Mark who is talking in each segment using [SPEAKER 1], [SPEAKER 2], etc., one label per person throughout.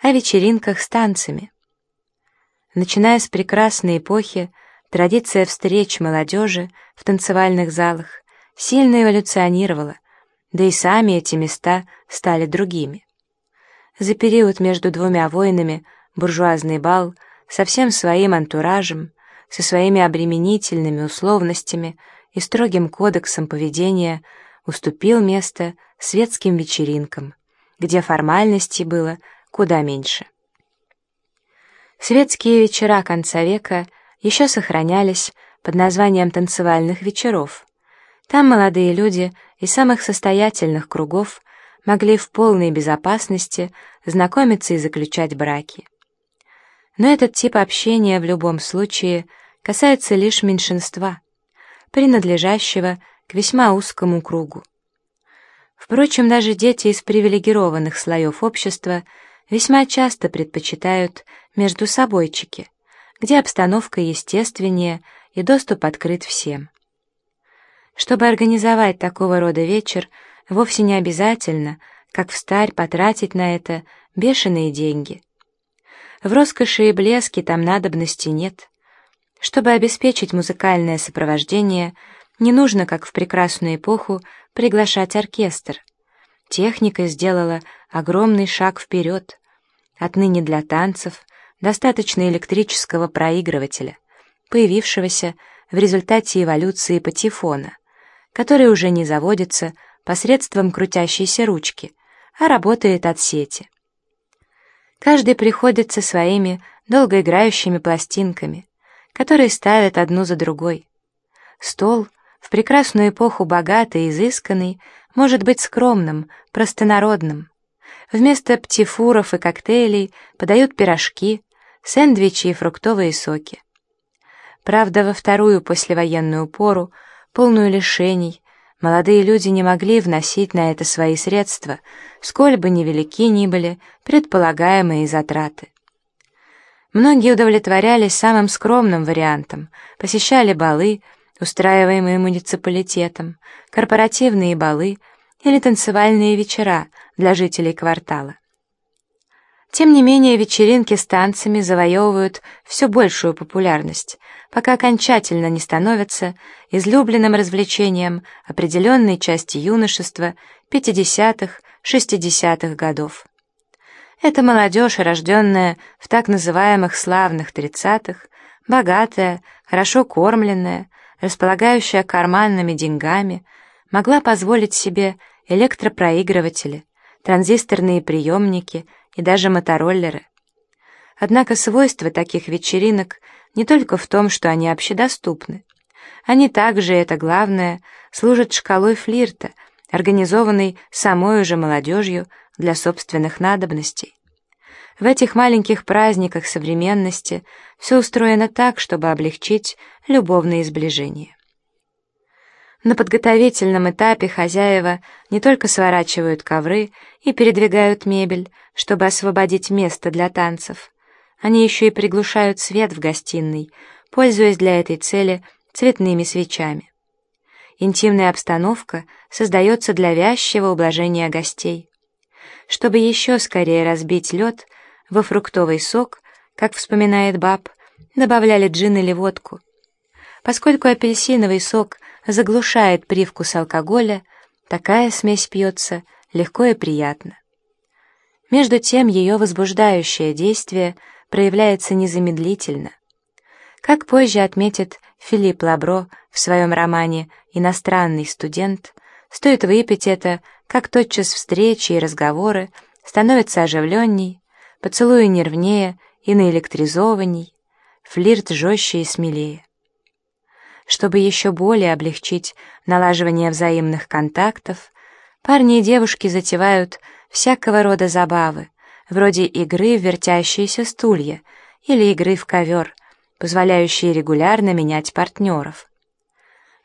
[SPEAKER 1] о вечеринках с танцами. Начиная с прекрасной эпохи, традиция встреч молодежи в танцевальных залах сильно эволюционировала, да и сами эти места стали другими. За период между двумя войнами буржуазный бал со всем своим антуражем, со своими обременительными условностями и строгим кодексом поведения уступил место светским вечеринкам, где формальностей было куда меньше. Светские вечера конца века еще сохранялись под названием танцевальных вечеров. Там молодые люди из самых состоятельных кругов могли в полной безопасности знакомиться и заключать браки. Но этот тип общения в любом случае касается лишь меньшинства, принадлежащего к весьма узкому кругу. Впрочем, даже дети из привилегированных слоев общества весьма часто предпочитают между собойчики, где обстановка естественнее и доступ открыт всем. Чтобы организовать такого рода вечер, вовсе не обязательно, как в старь, потратить на это бешеные деньги. В роскоши и блеске там надобности нет. Чтобы обеспечить музыкальное сопровождение, не нужно, как в прекрасную эпоху, приглашать оркестр. Техника сделала огромный шаг вперед. Отныне для танцев достаточно электрического проигрывателя, появившегося в результате эволюции патефона, который уже не заводится посредством крутящейся ручки, а работает от сети. Каждый приходит со своими долгоиграющими пластинками, которые ставят одну за другой. Стол, в прекрасную эпоху богатый и изысканный, может быть скромным, простонародным. Вместо птифуров и коктейлей подают пирожки, сэндвичи и фруктовые соки. Правда, во вторую послевоенную пору, полную лишений, молодые люди не могли вносить на это свои средства, сколь бы невелики ни были предполагаемые затраты. Многие удовлетворялись самым скромным вариантом, посещали балы, устраиваемые муниципалитетом, корпоративные балы или танцевальные вечера для жителей квартала. Тем не менее, вечеринки с танцами завоевывают все большую популярность, пока окончательно не становятся излюбленным развлечением определенной части юношества 50-х, 60-х годов. Это молодежь, рожденная в так называемых славных 30-х, богатая, хорошо кормленная, располагающая карманными деньгами, могла позволить себе электропроигрыватели, транзисторные приемники и даже мотороллеры. Однако свойство таких вечеринок не только в том, что они общедоступны. Они также, это главное, служат шкалой флирта, организованной самой уже молодежью для собственных надобностей. В этих маленьких праздниках современности все устроено так, чтобы облегчить любовные сближения. На подготовительном этапе хозяева не только сворачивают ковры и передвигают мебель, чтобы освободить место для танцев, они еще и приглушают свет в гостиной, пользуясь для этой цели цветными свечами. Интимная обстановка создается для вязчего ублажения гостей. Чтобы еще скорее разбить лед, во фруктовый сок, как вспоминает баб, добавляли джин или водку. Поскольку апельсиновый сок заглушает привкус алкоголя, такая смесь пьется легко и приятно. Между тем ее возбуждающее действие проявляется незамедлительно. Как позже отметит Филипп Лабро в своем романе «Иностранный студент», стоит выпить это, как тотчас встречи и разговоры становятся оживленней, поцелуи нервнее и наэлектризованней, флирт жестче и смелее. Чтобы еще более облегчить налаживание взаимных контактов, парни и девушки затевают всякого рода забавы, вроде игры в вертящиеся стулья или игры в ковер, позволяющие регулярно менять партнеров.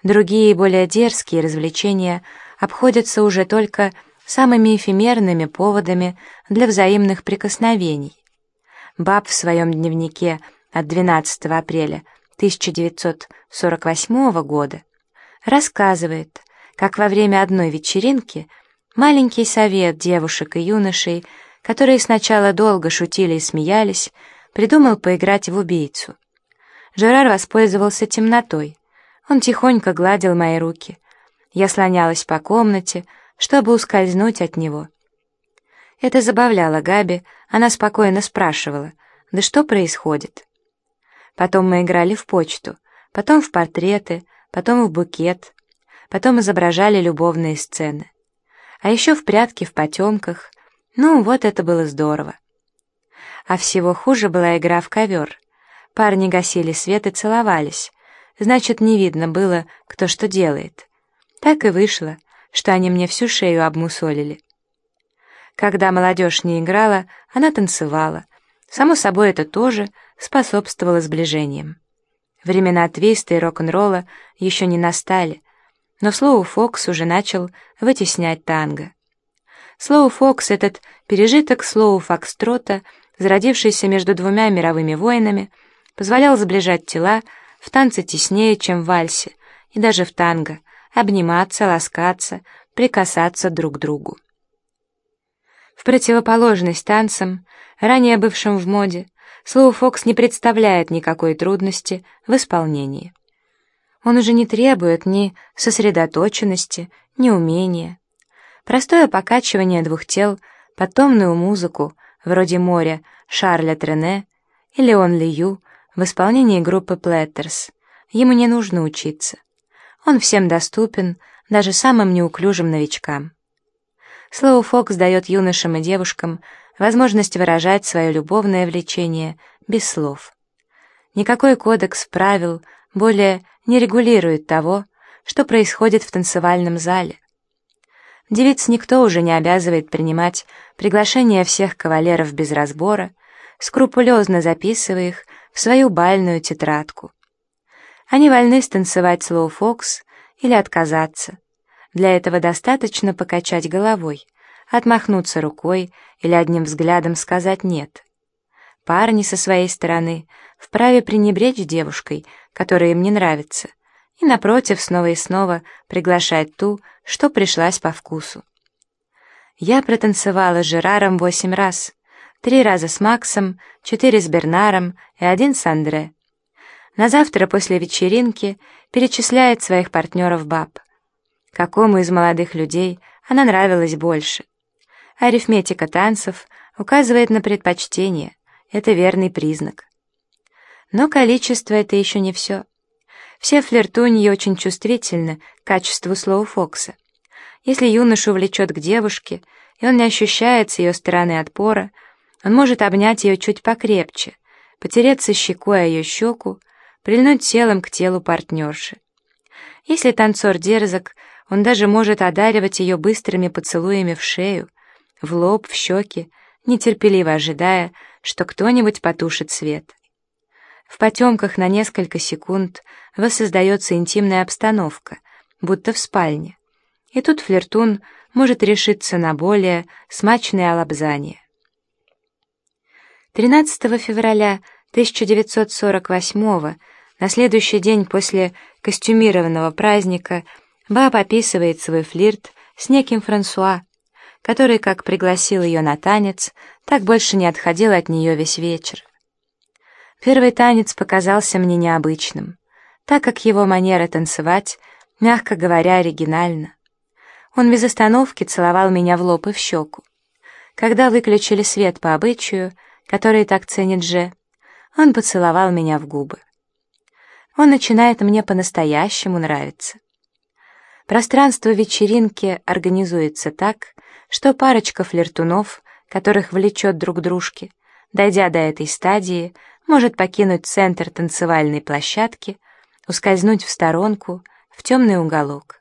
[SPEAKER 1] Другие, более дерзкие развлечения обходятся уже только самыми эфемерными поводами для взаимных прикосновений. Баб в своем дневнике от 12 апреля 1948 года рассказывает, как во время одной вечеринки маленький совет девушек и юношей которые сначала долго шутили и смеялись, придумал поиграть в убийцу. Жерар воспользовался темнотой. Он тихонько гладил мои руки. Я слонялась по комнате, чтобы ускользнуть от него. Это забавляло Габи, она спокойно спрашивала, «Да что происходит?» Потом мы играли в почту, потом в портреты, потом в букет, потом изображали любовные сцены. А еще в прятки в потемках. Ну, вот это было здорово. А всего хуже была игра в ковер. Парни гасили свет и целовались. Значит, не видно было, кто что делает. Так и вышло, что они мне всю шею обмусолили. Когда молодежь не играла, она танцевала. Само собой, это тоже способствовало сближениям. Времена твиста и рок-н-ролла еще не настали, но Слоу Фокс уже начал вытеснять танго. Слоу Фокс — этот пережиток Слоу Фокстрота, зародившийся между двумя мировыми войнами, позволял сближать тела в танце теснее, чем в вальсе, и даже в танго, обниматься, ласкаться, прикасаться друг к другу. В противоположность танцам, ранее бывшим в моде, слоуфокс не представляет никакой трудности в исполнении. Он уже не требует ни сосредоточенности, ни умения. Простое покачивание двух тел под томную музыку, вроде «Моря» Шарля Трене или «Only You» в исполнении группы Плеттерс. Ему не нужно учиться. Он всем доступен, даже самым неуклюжим новичкам. Слоу Фокс дает юношам и девушкам возможность выражать свое любовное влечение без слов. Никакой кодекс правил более не регулирует того, что происходит в танцевальном зале. Девиц никто уже не обязывает принимать приглашения всех кавалеров без разбора, скрупулезно записывая их в свою бальную тетрадку. Они вольны станцевать слоу фокс или отказаться. Для этого достаточно покачать головой, отмахнуться рукой или одним взглядом сказать «нет». Парни со своей стороны вправе пренебречь девушкой, которая им не нравится, и, напротив, снова и снова приглашать ту, что пришлась по вкусу. Я протанцевала с Жераром восемь раз, три раза с Максом, четыре с Бернаром и один с Андре. На завтра после вечеринки перечисляет своих партнеров баб. Какому из молодых людей она нравилась больше? Арифметика танцев указывает на предпочтение, это верный признак. Но количество — это еще не все. Все флиртуньи очень чувствительны к качеству слоу Фокса. Если юношу влечет к девушке, и он не ощущает с ее стороны отпора, он может обнять ее чуть покрепче, потереться щекой о ее щеку, прильнуть телом к телу партнерши. Если танцор дерзок, он даже может одаривать ее быстрыми поцелуями в шею, в лоб, в щеки, нетерпеливо ожидая, что кто-нибудь потушит свет. В потемках на несколько секунд воссоздается интимная обстановка, будто в спальне. И тут флиртун может решиться на более смачное олобзание. 13 февраля 1948 на следующий день после костюмированного праздника, Баб описывает свой флирт с неким Франсуа, который, как пригласил ее на танец, так больше не отходил от нее весь вечер. Первый танец показался мне необычным, так как его манера танцевать, мягко говоря, оригинальна. Он без остановки целовал меня в лоб и в щеку. Когда выключили свет по обычаю, который так ценит Же, он поцеловал меня в губы. Он начинает мне по-настоящему нравиться. Пространство вечеринки организуется так, что парочка флиртунов, которых влечет друг дружке, дойдя до этой стадии, может покинуть центр танцевальной площадки, ускользнуть в сторонку, в темный уголок.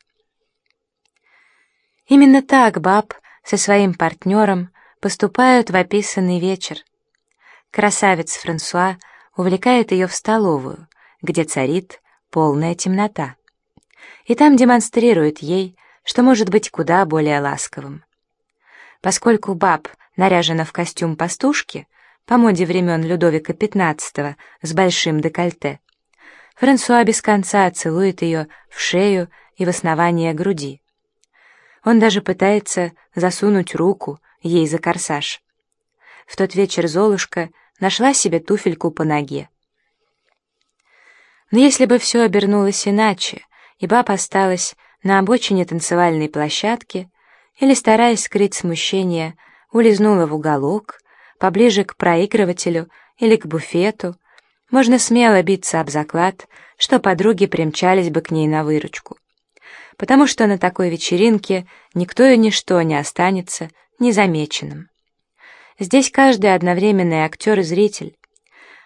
[SPEAKER 1] Именно так баб со своим партнером поступают в описанный вечер. Красавец Франсуа увлекает ее в столовую, где царит полная темнота. И там демонстрирует ей, что может быть куда более ласковым. Поскольку баб наряжена в костюм пастушки, по моде времен Людовика XV с большим декольте, Франсуа без конца целует ее в шею и в основание груди. Он даже пытается засунуть руку ей за корсаж. в тот вечер Золушка нашла себе туфельку по ноге. Но если бы все обернулось иначе, и баб осталась на обочине танцевальной площадки или, стараясь скрыть смущение, улизнула в уголок, поближе к проигрывателю или к буфету, можно смело биться об заклад, что подруги примчались бы к ней на выручку. Потому что на такой вечеринке никто и ничто не останется незамеченным. Здесь каждый одновременный актер и зритель.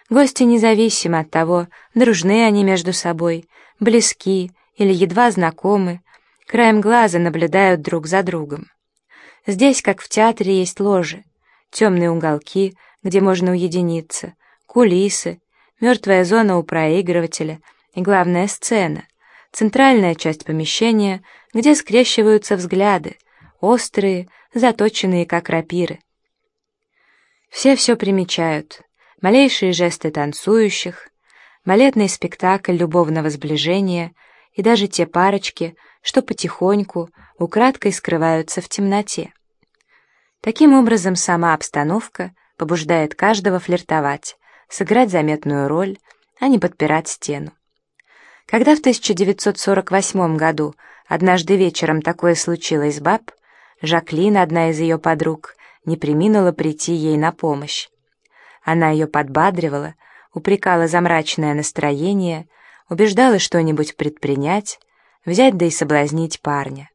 [SPEAKER 1] Гости независимо от того, дружны они между собой, близки или едва знакомы, краем глаза наблюдают друг за другом. Здесь, как в театре, есть ложи, темные уголки, где можно уединиться, кулисы, мертвая зона у проигрывателя и главная сцена, центральная часть помещения, где скрещиваются взгляды, острые, заточенные как рапиры. Все все примечают, малейшие жесты танцующих, балетный спектакль любовного сближения и даже те парочки, что потихоньку, украдкой скрываются в темноте. Таким образом, сама обстановка побуждает каждого флиртовать, сыграть заметную роль, а не подпирать стену. Когда в 1948 году однажды вечером такое случилось баб, Жаклин, одна из ее подруг, не приминула прийти ей на помощь. Она ее подбадривала, упрекала за мрачное настроение, убеждала что-нибудь предпринять, взять да и соблазнить парня.